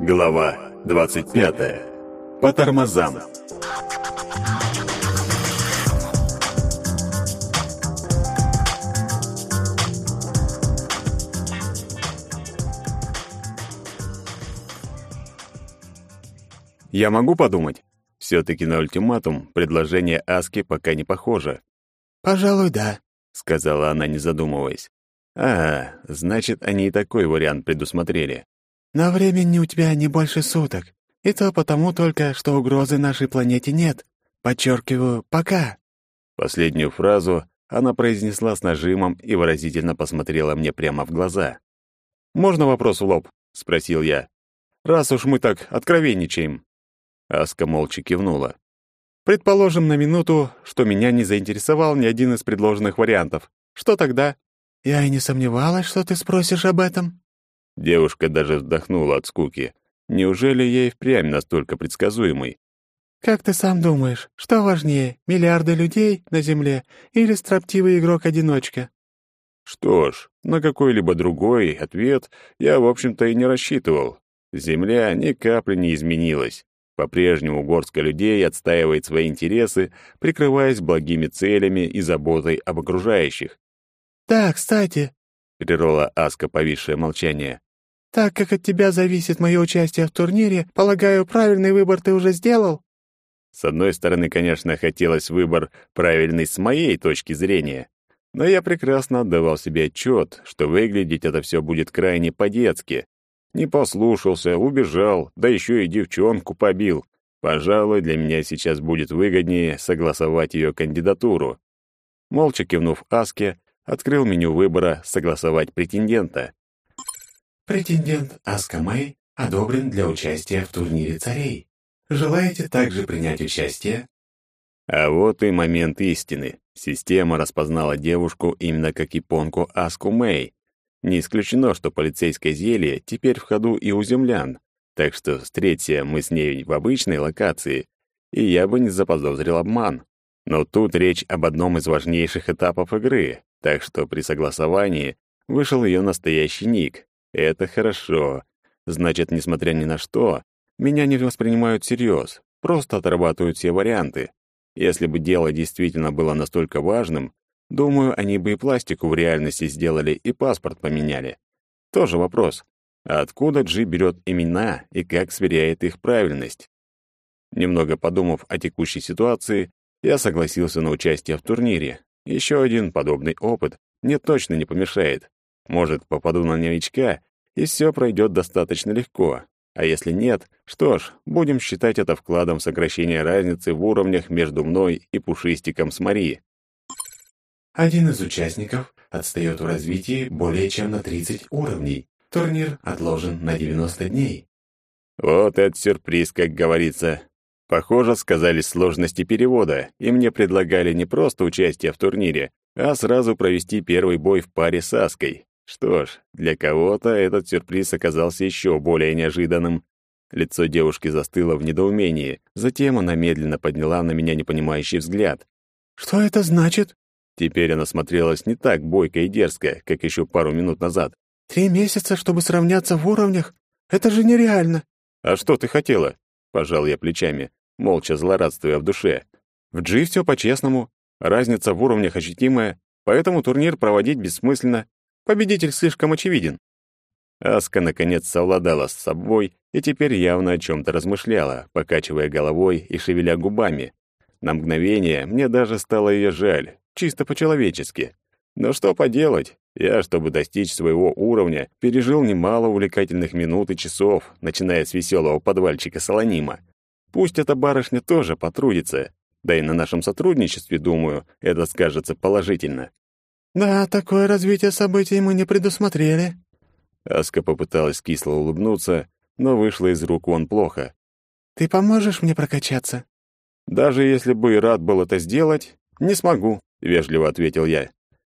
Глава 25. По тормозам. Я могу подумать? Все-таки на ультиматум предложение Аски пока не похоже. «Пожалуй, да», — сказала она, не задумываясь. «А, значит, они и такой вариант предусмотрели. «Но времени у тебя не больше суток. И то потому только, что угрозы нашей планете нет. Подчеркиваю, пока». Последнюю фразу она произнесла с нажимом и выразительно посмотрела мне прямо в глаза. «Можно вопрос в лоб?» — спросил я. «Раз уж мы так откровенничаем». Аска молча кивнула. «Предположим на минуту, что меня не заинтересовал ни один из предложенных вариантов. Что тогда?» «Я и не сомневалась, что ты спросишь об этом». Девушка даже вздохнула от скуки. Неужели ей впрямь настолько предсказуемый? «Как ты сам думаешь, что важнее, миллиарды людей на Земле или строптивый игрок-одиночка?» Что ж, на какой-либо другой ответ я, в общем-то, и не рассчитывал. Земля ни капли не изменилась. По-прежнему горстка людей отстаивает свои интересы, прикрываясь благими целями и заботой об окружающих. «Да, кстати», — прервала Аска повисшее молчание, «так как от тебя зависит мое участие в турнире, полагаю, правильный выбор ты уже сделал?» С одной стороны, конечно, хотелось выбор правильный с моей точки зрения, но я прекрасно отдавал себе отчет, что выглядеть это все будет крайне по-детски, не послушался, убежал, да еще и девчонку побил. Пожалуй, для меня сейчас будет выгоднее согласовать ее кандидатуру. Молча кивнув Аске, открыл меню выбора «Согласовать претендента». Претендент Аска Мэй одобрен для участия в турнире царей. Желаете также принять участие? А вот и момент истины. Система распознала девушку именно как японку Аску Мэй, не исключено, что полицейское зелье теперь в ходу и у землян, так что встреться мы с ней в обычной локации, и я бы не заподозрил обман. Но тут речь об одном из важнейших этапов игры, так что при согласовании вышел ее настоящий ник. Это хорошо. Значит, несмотря ни на что, меня не воспринимают всерьез, просто отрабатывают все варианты. Если бы дело действительно было настолько важным, Думаю, они бы и пластику в реальности сделали, и паспорт поменяли. Тоже вопрос. Откуда Джи берет имена и как сверяет их правильность? Немного подумав о текущей ситуации, я согласился на участие в турнире. Еще один подобный опыт мне точно не помешает. Может, попаду на новичка, и все пройдет достаточно легко. А если нет, что ж, будем считать это вкладом в сокращение разницы в уровнях между мной и Пушистиком с Мари. Один из участников отстает в развитии более чем на 30 уровней. Турнир отложен на 90 дней. Вот это сюрприз, как говорится. Похоже, сказались сложности перевода, и мне предлагали не просто участие в турнире, а сразу провести первый бой в паре с Аской. Что ж, для кого-то этот сюрприз оказался еще более неожиданным. Лицо девушки застыло в недоумении, затем она медленно подняла на меня непонимающий взгляд. «Что это значит?» Теперь она смотрелась не так бойко и дерзко, как еще пару минут назад. «Три месяца, чтобы сравняться в уровнях? Это же нереально!» «А что ты хотела?» — пожал я плечами, молча злорадствуя в душе. «В Джи все по-честному, разница в уровнях ощутимая, поэтому турнир проводить бессмысленно. Победитель слишком очевиден». Аска, наконец, совладала с собой и теперь явно о чем-то размышляла, покачивая головой и шевеля губами. На мгновение мне даже стало ее жаль, чисто по-человечески. Но что поделать, я, чтобы достичь своего уровня, пережил немало увлекательных минут и часов, начиная с веселого подвальчика Солонима. Пусть эта барышня тоже потрудится, да и на нашем сотрудничестве, думаю, это скажется положительно. «Да, такое развитие событий мы не предусмотрели». Аска попыталась кисло улыбнуться, но вышло из рук вон плохо. «Ты поможешь мне прокачаться?» «Даже если бы и рад был это сделать, не смогу. — вежливо ответил я.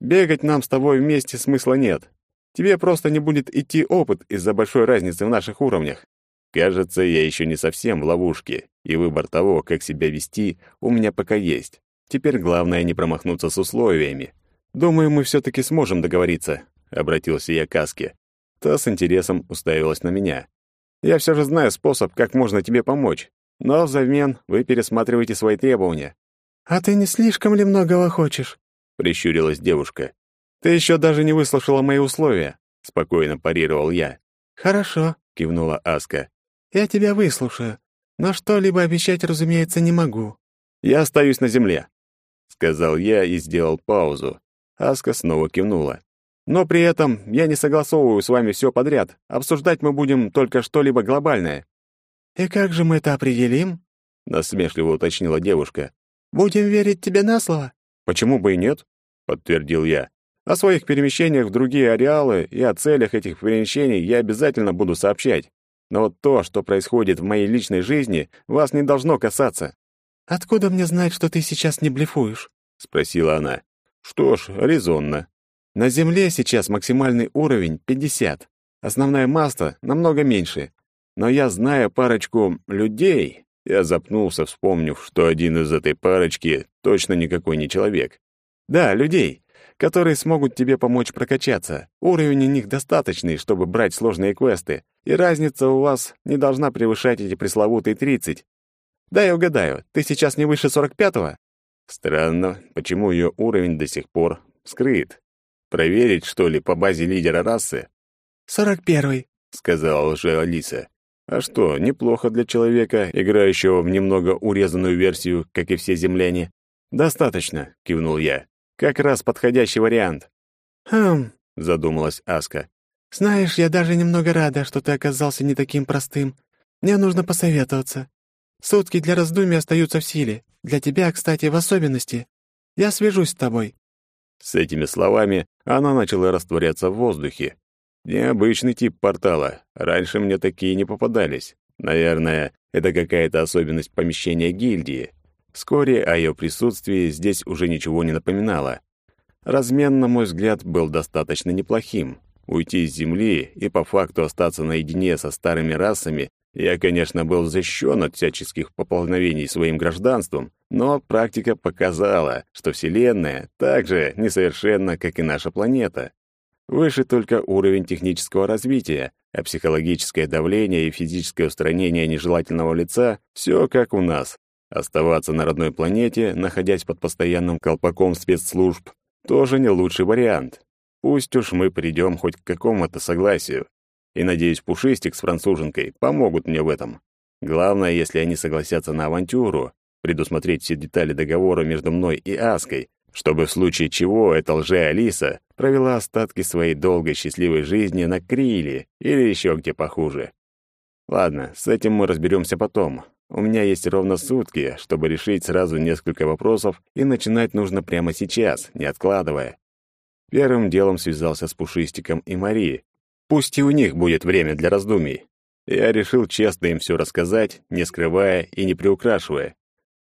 «Бегать нам с тобой вместе смысла нет. Тебе просто не будет идти опыт из-за большой разницы в наших уровнях. Кажется, я еще не совсем в ловушке, и выбор того, как себя вести, у меня пока есть. Теперь главное не промахнуться с условиями. Думаю, мы все-таки сможем договориться», — обратился я к Аске. Та с интересом уставилась на меня. Я все же знаю способ, как можно тебе помочь. Но взамен вы пересматриваете свои требования». «А ты не слишком ли многого хочешь?» — прищурилась девушка. «Ты еще даже не выслушала мои условия», — спокойно парировал я. «Хорошо», — кивнула Аска. «Я тебя выслушаю, но что-либо обещать, разумеется, не могу». «Я остаюсь на земле», — сказал я и сделал паузу. Аска снова кивнула. «Но при этом я не согласовываю с вами все подряд. Обсуждать мы будем только что-либо глобальное». «И как же мы это определим?» — насмешливо уточнила девушка. «Будем верить тебе на слово?» «Почему бы и нет?» — подтвердил я. «О своих перемещениях в другие ареалы и о целях этих перемещений я обязательно буду сообщать. Но вот то, что происходит в моей личной жизни, вас не должно касаться». «Откуда мне знать, что ты сейчас не блефуешь?» — спросила она. «Что ж, резонно. На Земле сейчас максимальный уровень 50. Основная масса намного меньше. Но я знаю парочку людей, я запнулся, вспомнив, что один из этой парочки точно никакой не человек. Да, людей, которые смогут тебе помочь прокачаться. Уровень у них достаточный, чтобы брать сложные квесты, и разница у вас не должна превышать эти пресловутые 30. Да, я угадаю, ты сейчас не выше 45-го? Странно, почему ее уровень до сих пор скрыт. Проверить, что ли, по базе лидера расы? «Сорок первый», — сказала уже Алиса. А что, неплохо для человека, играющего в немного урезанную версию, как и все земляне. Достаточно, кивнул я. Как раз подходящий вариант. Хм, задумалась Аска. Знаешь, я даже немного рада, что ты оказался не таким простым. Мне нужно посоветоваться. Сутки для раздумий остаются в силе. Для тебя, кстати, в особенности. Я свяжусь с тобой. С этими словами она начала растворяться в воздухе, Необычный тип портала. Раньше мне такие не попадались. Наверное, это какая-то особенность помещения гильдии. Вскоре о ее присутствии здесь уже ничего не напоминало. Размен, на мой взгляд, был достаточно неплохим. Уйти с Земли и по факту остаться наедине со старыми расами я, конечно, был защищен от всяческих поползновений своим гражданством, но практика показала, что Вселенная так же несовершенна, как и наша планета. Выше только уровень технического развития, а психологическое давление и физическое устранение нежелательного лица — все как у нас. Оставаться на родной планете, находясь под постоянным колпаком спецслужб, тоже не лучший вариант. Пусть уж мы придем хоть к какому-то согласию. И, надеюсь, Пушистик с француженкой помогут мне в этом. Главное, если они согласятся на авантюру, предусмотреть все детали договора между мной и Аской, чтобы в случае чего эта лже-Алиса провела остатки своей долгой счастливой жизни на Криле или еще где похуже. Ладно, с этим мы разберемся потом. У меня есть ровно сутки, чтобы решить сразу несколько вопросов, и начинать нужно прямо сейчас, не откладывая. Первым делом связался с Пушистиком и Мари. Пусть и у них будет время для раздумий. Я решил честно им все рассказать, не скрывая и не приукрашивая.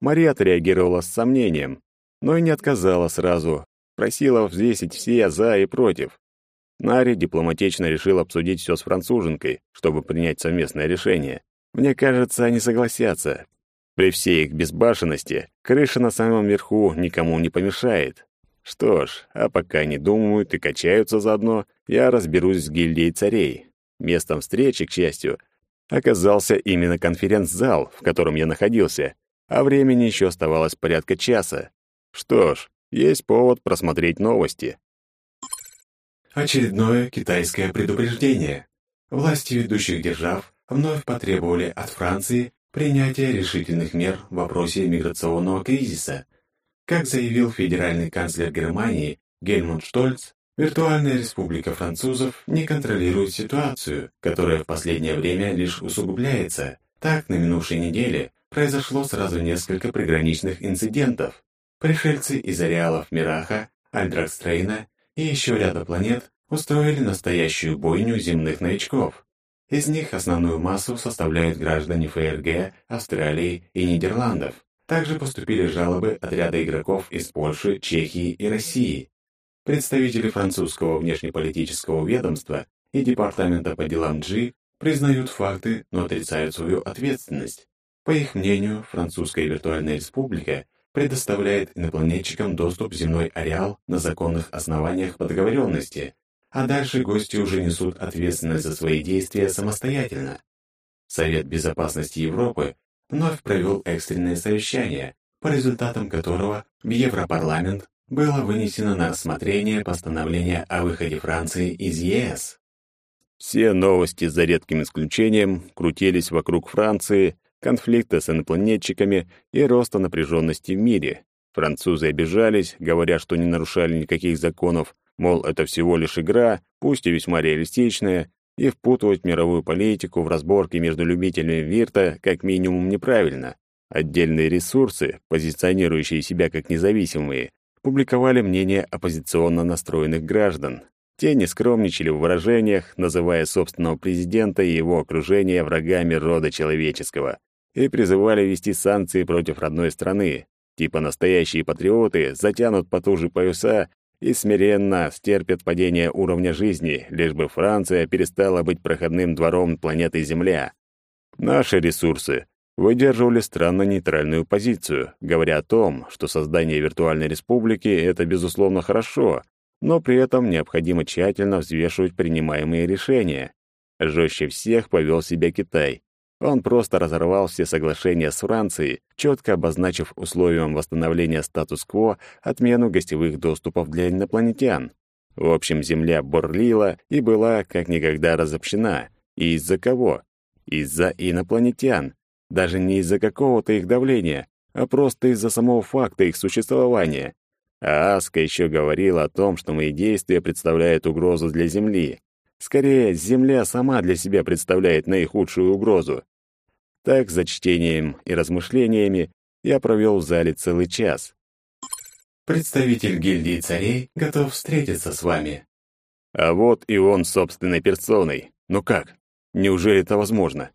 Мария отреагировала с сомнением, но и не отказала сразу, просила взвесить все «за» и «против». Нари дипломатично решил обсудить все с француженкой, чтобы принять совместное решение. Мне кажется, они согласятся. При всей их безбашенности, крыша на самом верху никому не помешает. Что ж, а пока они думают и качаются заодно, я разберусь с гильдией царей. Местом встречи, к счастью, оказался именно конференц-зал, в котором я находился, а времени еще оставалось порядка часа. Что ж, есть повод просмотреть новости. Очередное китайское предупреждение. Власти ведущих держав вновь потребовали от Франции принятия решительных мер в вопросе миграционного кризиса. Как заявил федеральный канцлер Германии Гельмут Штольц, виртуальная республика французов не контролирует ситуацию, которая в последнее время лишь усугубляется. Так, на минувшей неделе произошло сразу несколько приграничных инцидентов, Пришельцы из ареалов Мираха, Альдракстрейна и еще ряда планет устроили настоящую бойню земных новичков. Из них основную массу составляют граждане ФРГ, Австралии и Нидерландов. Также поступили жалобы от ряда игроков из Польши, Чехии и России. Представители французского внешнеполитического ведомства и Департамента по делам G признают факты, но отрицают свою ответственность. По их мнению, Французская виртуальная республика предоставляет инопланетчикам доступ в земной ареал на законных основаниях по договоренности, а дальше гости уже несут ответственность за свои действия самостоятельно. Совет Безопасности Европы вновь провел экстренное совещание, по результатам которого в Европарламент было вынесено на рассмотрение постановление о выходе Франции из ЕС. Все новости, за редким исключением, крутились вокруг Франции, конфликта с инопланетчиками и роста напряженности в мире. Французы обижались, говоря, что не нарушали никаких законов, мол, это всего лишь игра, пусть и весьма реалистичная, и впутывать мировую политику в разборки между любителями Вирта как минимум неправильно. Отдельные ресурсы, позиционирующие себя как независимые, публиковали мнение оппозиционно настроенных граждан. Те не скромничали в выражениях, называя собственного президента и его окружение врагами рода человеческого, и призывали ввести санкции против родной страны. Типа настоящие патриоты затянут потуже пояса и смиренно стерпят падение уровня жизни, лишь бы Франция перестала быть проходным двором планеты Земля. Наши ресурсы выдерживали странно нейтральную позицию, говоря о том, что создание виртуальной республики — это, безусловно, хорошо, но при этом необходимо тщательно взвешивать принимаемые решения. Жестче всех повел себя Китай. Он просто разорвал все соглашения с Францией, четко обозначив условием восстановления статус-кво отмену гостевых доступов для инопланетян. В общем, Земля бурлила и была как никогда разобщена. И из-за кого? Из-за инопланетян. Даже не из-за какого-то их давления, а просто из-за самого факта их существования. А Аска еще говорила о том, что мои действия представляют угрозу для Земли. Скорее, Земля сама для себя представляет наихудшую угрозу. Так, за чтением и размышлениями, я провел в зале целый час. Представитель гильдии царей готов встретиться с вами. А вот и он собственной персоной. Ну как? Неужели это возможно?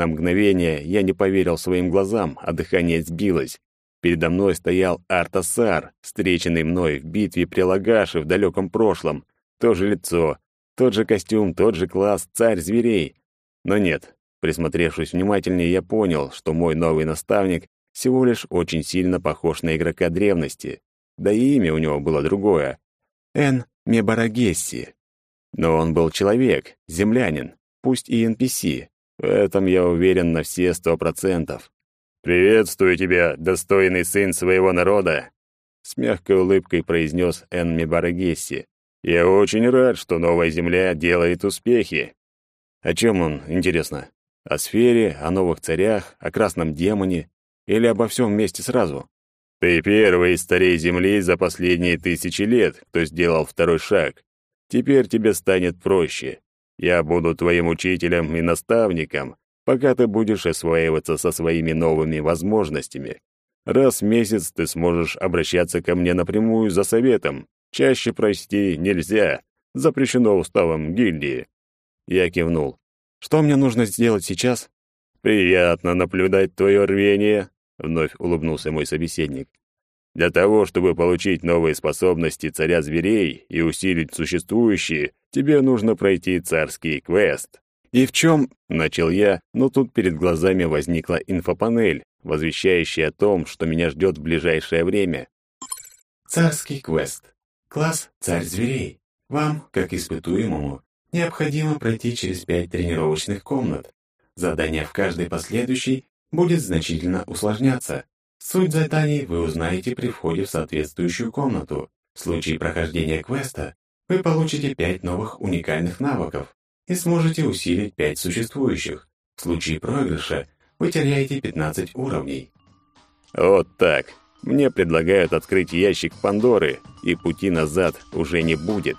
На мгновение я не поверил своим глазам, а дыхание сбилось. Передо мной стоял Артасар, встреченный мной в битве при Лагаше в далеком прошлом. То же лицо, тот же костюм, тот же класс, царь зверей. Но нет, Присмотревшись внимательнее, я понял, что мой новый наставник всего лишь очень сильно похож на игрока древности. Да и имя у него было другое — Эн Мебарагесси. Но он был человек, землянин, пусть и NPC. В этом я уверен на все сто процентов. «Приветствую тебя, достойный сын своего народа!» С мягкой улыбкой произнес Эн Мебарагесси. «Я очень рад, что новая земля делает успехи». О чем он, интересно? О сфере, о новых царях, о красном демоне или обо всем вместе сразу? Ты первый из царей Земли за последние тысячи лет, кто сделал второй шаг. Теперь тебе станет проще. Я буду твоим учителем и наставником, пока ты будешь осваиваться со своими новыми возможностями. Раз в месяц ты сможешь обращаться ко мне напрямую за советом. Чаще прости нельзя. Запрещено уставом гильдии. Я кивнул. Что мне нужно сделать сейчас? Приятно наблюдать твое рвение, вновь улыбнулся мой собеседник. Для того, чтобы получить новые способности царя зверей и усилить существующие, тебе нужно пройти царский квест. И в чем? начал я, но тут перед глазами возникла инфопанель, возвещающая о том, что меня ждет в ближайшее время. Царский квест. Класс «Царь зверей». Вам, как испытуемому, необходимо пройти через пять тренировочных комнат. Задание в каждой последующей будет значительно усложняться. Суть заданий вы узнаете при входе в соответствующую комнату. В случае прохождения квеста вы получите пять новых уникальных навыков и сможете усилить пять существующих. В случае проигрыша вы теряете 15 уровней. Вот так. Мне предлагают открыть ящик Пандоры, и пути назад уже не будет.